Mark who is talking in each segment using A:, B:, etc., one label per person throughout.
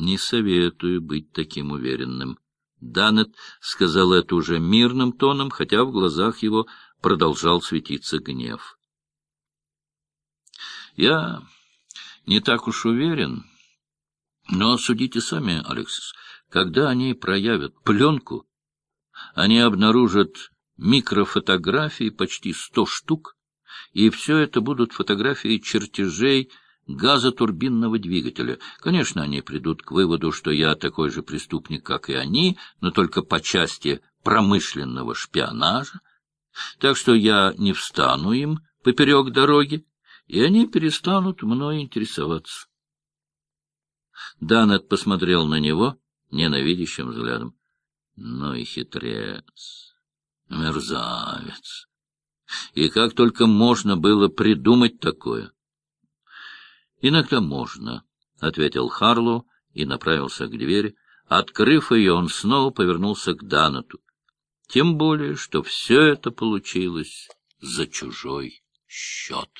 A: Не советую быть таким уверенным. Данет сказал это уже мирным тоном, хотя в глазах его продолжал светиться гнев. Я не так уж уверен, но судите сами, Алексис, когда они проявят пленку, они обнаружат микрофотографии почти сто штук, и все это будут фотографии чертежей газотурбинного двигателя. Конечно, они придут к выводу, что я такой же преступник, как и они, но только по части промышленного шпионажа. Так что я не встану им поперек дороги, и они перестанут мной интересоваться. Данет посмотрел на него ненавидящим взглядом. Ну и хитрец, мерзавец. И как только можно было придумать такое? — Иногда можно, — ответил Харлоу и направился к двери. Открыв ее, он снова повернулся к Данату. Тем более, что все это получилось за чужой счет.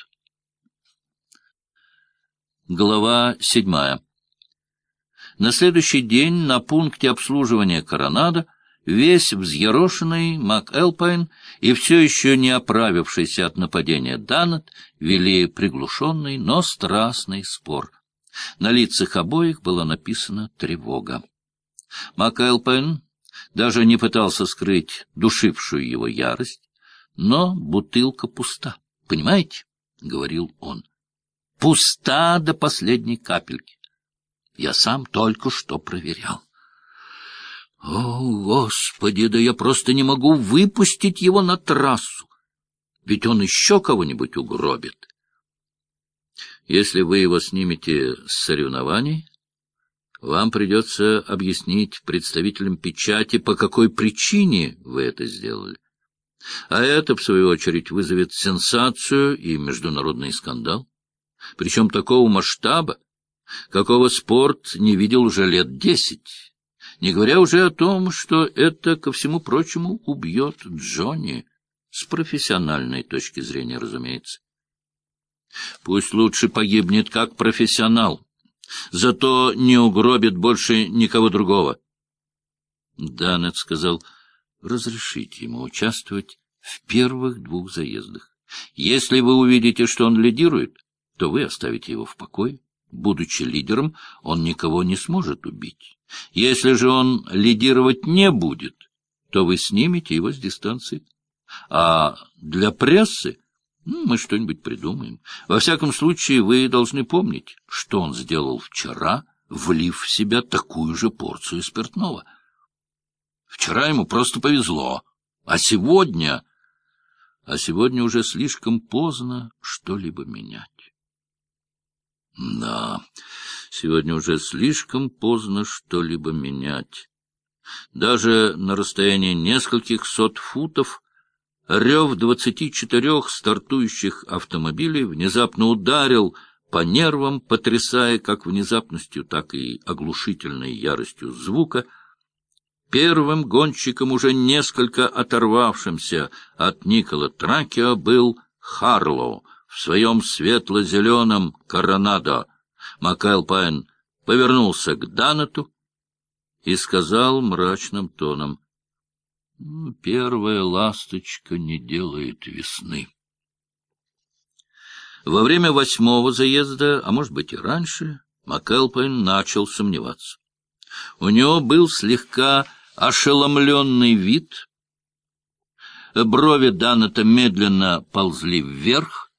A: Глава седьмая На следующий день на пункте обслуживания Коронада весь взъерошенный МакЭлпайн и все еще не оправившийся от нападения Данет вели приглушенный, но страстный спор. На лицах обоих была написана тревога. МакЭлпайн даже не пытался скрыть душившую его ярость, но бутылка пуста. Понимаете? — говорил он. — Пуста до последней капельки. Я сам только что проверял. О, Господи, да я просто не могу выпустить его на трассу. Ведь он еще кого-нибудь угробит. Если вы его снимете с соревнований, вам придется объяснить представителям печати, по какой причине вы это сделали. А это, в свою очередь, вызовет сенсацию и международный скандал. Причем такого масштаба, какого спорт не видел уже лет десять не говоря уже о том, что это, ко всему прочему, убьет Джонни, с профессиональной точки зрения, разумеется. Пусть лучше погибнет как профессионал, зато не угробит больше никого другого. Данет сказал, разрешите ему участвовать в первых двух заездах. Если вы увидите, что он лидирует, то вы оставите его в покое. Будучи лидером, он никого не сможет убить. Если же он лидировать не будет, то вы снимете его с дистанции. А для прессы ну, мы что-нибудь придумаем. Во всяком случае, вы должны помнить, что он сделал вчера, влив в себя такую же порцию спиртного. Вчера ему просто повезло, а сегодня... А сегодня уже слишком поздно что-либо менять. Да, сегодня уже слишком поздно что-либо менять. Даже на расстоянии нескольких сот футов рев двадцати четырех стартующих автомобилей внезапно ударил по нервам, потрясая как внезапностью, так и оглушительной яростью звука. Первым гонщиком, уже несколько оторвавшимся от Никола Тракио, был Харлоу, в своем светло-зеленом коронадо. Макайл Пайн повернулся к Данету и сказал мрачным тоном, «Ну, «Первая ласточка не делает весны». Во время восьмого заезда, а может быть и раньше, Макэлпайн начал сомневаться. У него был слегка ошеломленный вид, брови Данета медленно ползли вверх,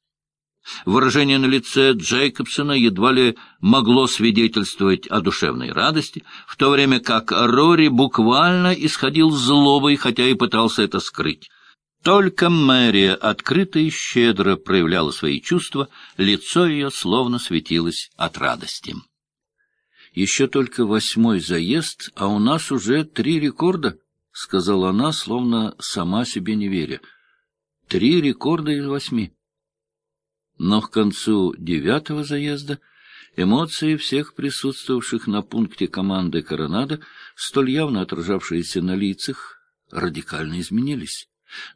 A: Выражение на лице Джейкобсона едва ли могло свидетельствовать о душевной радости, в то время как Рори буквально исходил злобой, хотя и пытался это скрыть. Только Мэри открыто и щедро проявляла свои чувства, лицо ее словно светилось от радости. «Еще только восьмой заезд, а у нас уже три рекорда», — сказала она, словно сама себе не веря. «Три рекорда из восьми». Но к концу девятого заезда эмоции всех присутствовавших на пункте команды «Коронада», столь явно отражавшиеся на лицах, радикально изменились.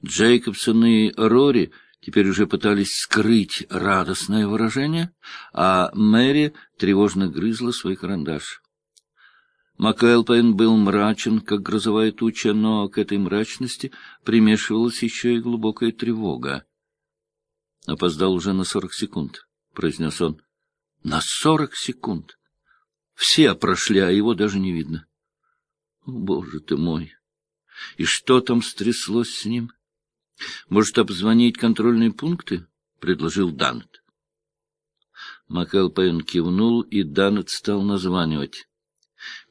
A: Джейкобсон и Рори теперь уже пытались скрыть радостное выражение, а Мэри тревожно грызла свой карандаш. МакЭлпайн был мрачен, как грозовая туча, но к этой мрачности примешивалась еще и глубокая тревога. «Опоздал уже на сорок секунд», — произнес он. «На сорок секунд! Все прошли, а его даже не видно. Боже ты мой! И что там стряслось с ним? Может, обзвонить контрольные пункты?» — предложил Данет. МакЭлпайн кивнул, и Данет стал названивать.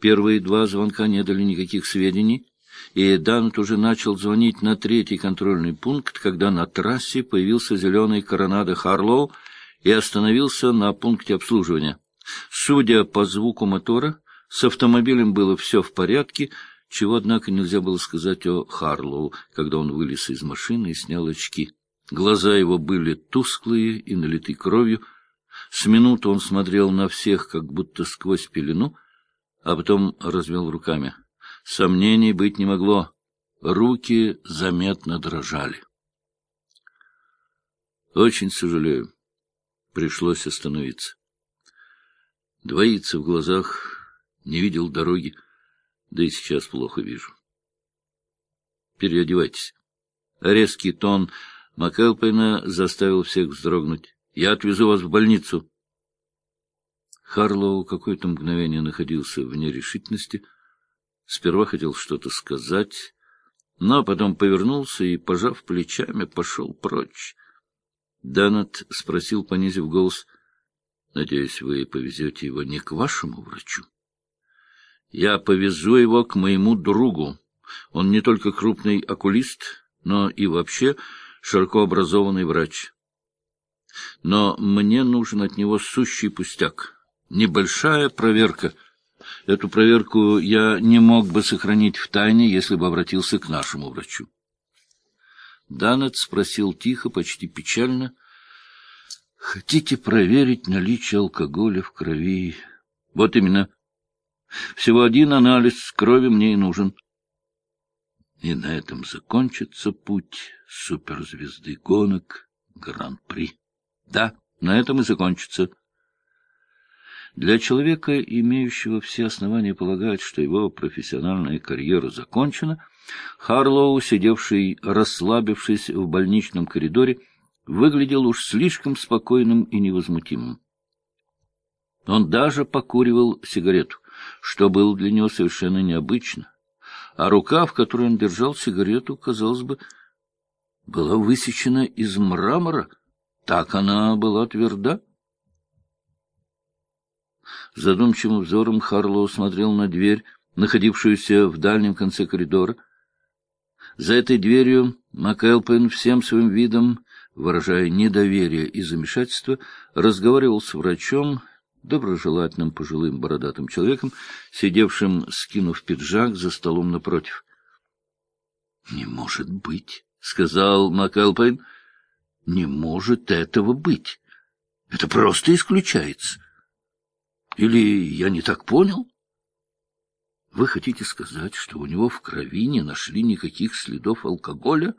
A: Первые два звонка не дали никаких сведений, и Данет уже начал звонить на третий контрольный пункт, когда на трассе появился зеленый коронадо Харлоу и остановился на пункте обслуживания. Судя по звуку мотора, с автомобилем было все в порядке, чего, однако, нельзя было сказать о Харлоу, когда он вылез из машины и снял очки. Глаза его были тусклые и налиты кровью. С минуту он смотрел на всех, как будто сквозь пелену, а потом развел руками. Сомнений быть не могло. Руки заметно дрожали. Очень сожалею. Пришлось остановиться. Двоится в глазах, не видел дороги, да и сейчас плохо вижу. Переодевайтесь. Резкий тон Макэлпейна заставил всех вздрогнуть. Я отвезу вас в больницу. Харлоу какое-то мгновение находился в нерешительности. Сперва хотел что-то сказать, но потом повернулся и, пожав плечами, пошел прочь. Данет спросил, понизив голос, — Надеюсь, вы повезете его не к вашему врачу? — Я повезу его к моему другу. Он не только крупный окулист, но и вообще широко образованный врач. Но мне нужен от него сущий пустяк — небольшая проверка. Эту проверку я не мог бы сохранить в тайне, если бы обратился к нашему врачу. Данет спросил тихо, почти печально. — Хотите проверить наличие алкоголя в крови? — Вот именно. Всего один анализ крови мне и нужен. И на этом закончится путь суперзвезды гонок Гран-при. Да, на этом и закончится. Для человека, имеющего все основания полагать, что его профессиональная карьера закончена, Харлоу, сидевший, расслабившись в больничном коридоре, выглядел уж слишком спокойным и невозмутимым. Он даже покуривал сигарету, что было для него совершенно необычно, а рука, в которой он держал сигарету, казалось бы, была высечена из мрамора, так она была тверда. Задумчивым взором Харлоу смотрел на дверь, находившуюся в дальнем конце коридора. За этой дверью МакЭлпен всем своим видом, выражая недоверие и замешательство, разговаривал с врачом, доброжелательным пожилым бородатым человеком, сидевшим, скинув пиджак, за столом напротив. — Не может быть, — сказал МакЭлпен. — Не может этого быть. Это просто исключается. Или я не так понял? Вы хотите сказать, что у него в крови не нашли никаких следов алкоголя?